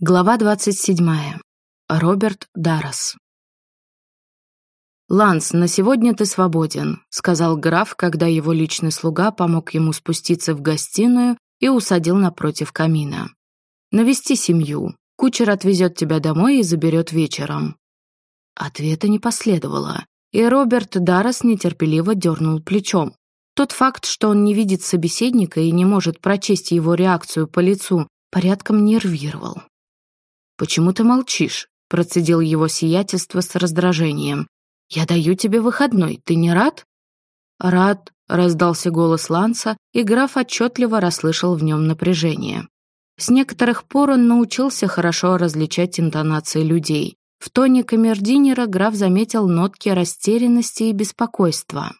Глава 27. Роберт Даррес. «Ланс, на сегодня ты свободен», — сказал граф, когда его личный слуга помог ему спуститься в гостиную и усадил напротив камина. «Навести семью. Кучер отвезет тебя домой и заберет вечером». Ответа не последовало, и Роберт Даррес нетерпеливо дернул плечом. Тот факт, что он не видит собеседника и не может прочесть его реакцию по лицу, порядком нервировал. «Почему ты молчишь?» — процедил его сиятельство с раздражением. «Я даю тебе выходной, ты не рад?» «Рад», — раздался голос Ланса, и граф отчетливо расслышал в нем напряжение. С некоторых пор он научился хорошо различать интонации людей. В тоне камердинера граф заметил нотки растерянности и беспокойства.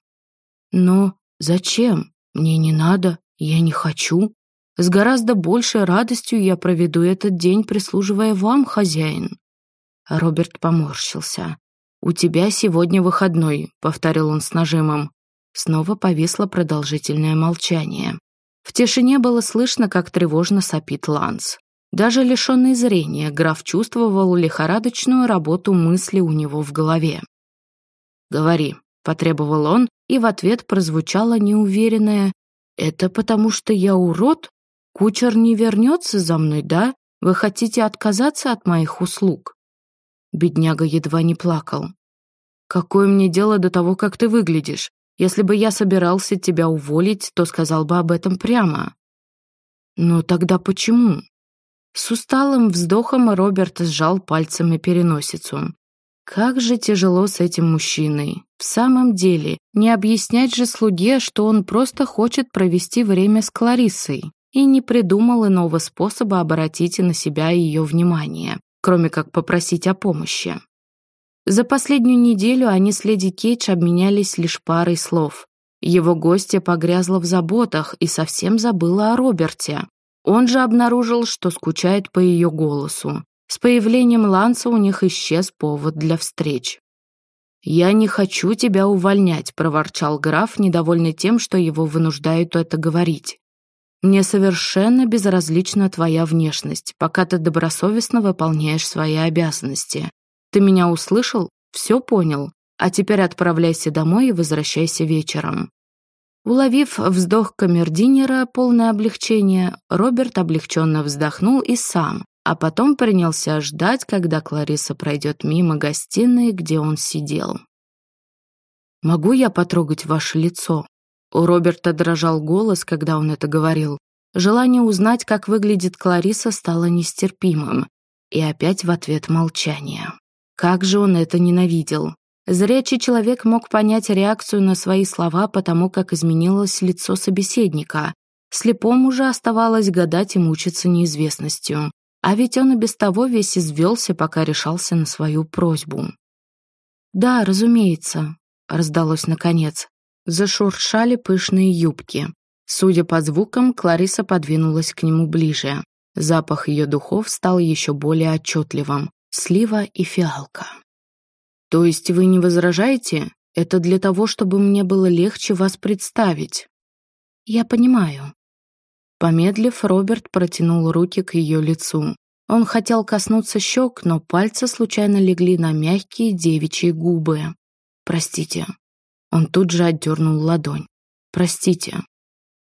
«Но зачем? Мне не надо, я не хочу», с гораздо большей радостью я проведу этот день, прислуживая вам, хозяин». Роберт поморщился. «У тебя сегодня выходной», — повторил он с нажимом. Снова повисло продолжительное молчание. В тишине было слышно, как тревожно сопит Ланс. Даже лишенный зрения, граф чувствовал лихорадочную работу мысли у него в голове. «Говори», — потребовал он, и в ответ прозвучало неуверенное «Это потому что я урод?» Кучер не вернется за мной, да? Вы хотите отказаться от моих услуг?» Бедняга едва не плакал. «Какое мне дело до того, как ты выглядишь? Если бы я собирался тебя уволить, то сказал бы об этом прямо». «Но тогда почему?» С усталым вздохом Роберт сжал пальцами переносицу. Как же тяжело с этим мужчиной. В самом деле, не объяснять же слуге, что он просто хочет провести время с Клариссой и не придумал иного способа обратить на себя ее внимание, кроме как попросить о помощи. За последнюю неделю они с леди Кейдж обменялись лишь парой слов. Его гостья погрязла в заботах и совсем забыла о Роберте. Он же обнаружил, что скучает по ее голосу. С появлением Ланса у них исчез повод для встреч. «Я не хочу тебя увольнять», — проворчал граф, недовольный тем, что его вынуждают это говорить. Мне совершенно безразлична твоя внешность, пока ты добросовестно выполняешь свои обязанности. Ты меня услышал? Все понял. А теперь отправляйся домой и возвращайся вечером». Уловив вздох камердинера, полное облегчение, Роберт облегченно вздохнул и сам, а потом принялся ждать, когда Клариса пройдет мимо гостиной, где он сидел. «Могу я потрогать ваше лицо?» У Роберта дрожал голос, когда он это говорил. Желание узнать, как выглядит Клариса, стало нестерпимым. И опять в ответ молчание. Как же он это ненавидел. Зрячий человек мог понять реакцию на свои слова потому, как изменилось лицо собеседника. Слепому же оставалось гадать и мучиться неизвестностью. А ведь он и без того весь извелся, пока решался на свою просьбу. «Да, разумеется», — раздалось наконец. Зашуршали пышные юбки. Судя по звукам, Клариса подвинулась к нему ближе. Запах ее духов стал еще более отчетливым. Слива и фиалка. «То есть вы не возражаете? Это для того, чтобы мне было легче вас представить». «Я понимаю». Помедлив, Роберт протянул руки к ее лицу. Он хотел коснуться щек, но пальцы случайно легли на мягкие девичьи губы. «Простите, он тут же отдернул ладонь. «Простите».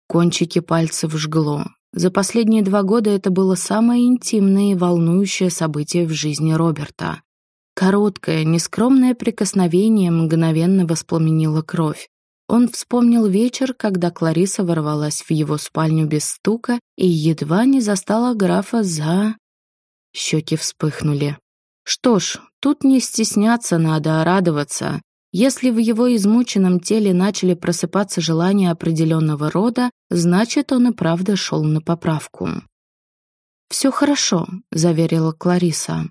Кончики пальцев жгло. За последние два года это было самое интимное и волнующее событие в жизни Роберта. Короткое, нескромное прикосновение мгновенно воспламенило кровь. Он вспомнил вечер, когда Клариса ворвалась в его спальню без стука и едва не застала графа за... Щеки вспыхнули. Что ж, тут не стесняться надо, а радоваться. Если в его измученном теле начали просыпаться желания определенного рода, значит, он и правда шел на поправку. «Все хорошо», — заверила Клариса.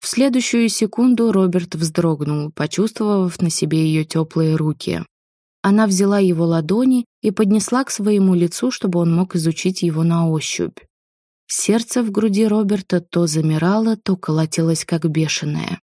В следующую секунду Роберт вздрогнул, почувствовав на себе ее теплые руки. Она взяла его ладони и поднесла к своему лицу, чтобы он мог изучить его на ощупь. Сердце в груди Роберта то замирало, то колотилось как бешеное.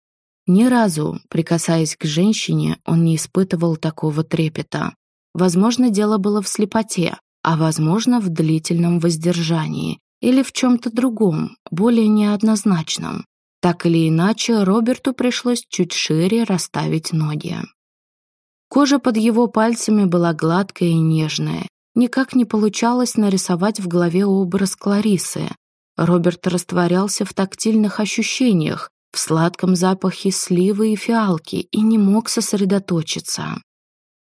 Ни разу, прикасаясь к женщине, он не испытывал такого трепета. Возможно, дело было в слепоте, а возможно, в длительном воздержании. или в чем-то другом, более неоднозначном. Так или иначе, Роберту пришлось чуть шире расставить ноги. Кожа под его пальцами была гладкая и нежная. Никак не получалось нарисовать в голове образ Кларисы. Роберт растворялся в тактильных ощущениях, в сладком запахе сливы и фиалки и не мог сосредоточиться.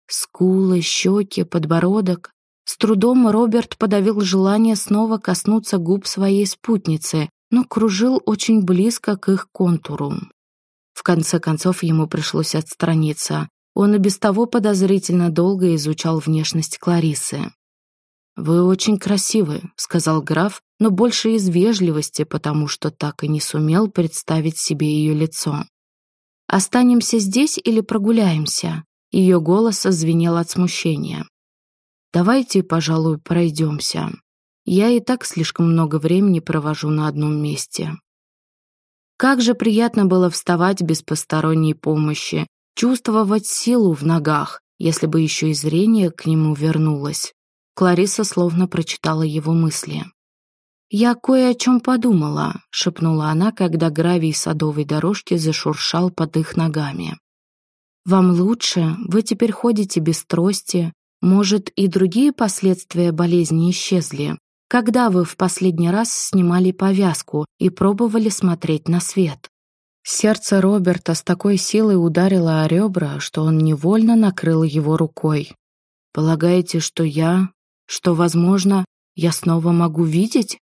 Скулы, щеки, подбородок. С трудом Роберт подавил желание снова коснуться губ своей спутницы, но кружил очень близко к их контуру. В конце концов ему пришлось отстраниться. Он и без того подозрительно долго изучал внешность Кларисы. «Вы очень красивы», — сказал граф, но больше из вежливости, потому что так и не сумел представить себе ее лицо. «Останемся здесь или прогуляемся?» Ее голос звенел от смущения. «Давайте, пожалуй, пройдемся. Я и так слишком много времени провожу на одном месте». Как же приятно было вставать без посторонней помощи, чувствовать силу в ногах, если бы еще и зрение к нему вернулось. Клариса словно прочитала его мысли. «Я кое о чем подумала», — шепнула она, когда гравий садовой дорожки зашуршал под их ногами. Вам лучше, вы теперь ходите без трости. Может, и другие последствия болезни исчезли. Когда вы в последний раз снимали повязку и пробовали смотреть на свет? Сердце Роберта с такой силой ударило о ребра, что он невольно накрыл его рукой. «Полагаете, что я... что, возможно, я снова могу видеть?»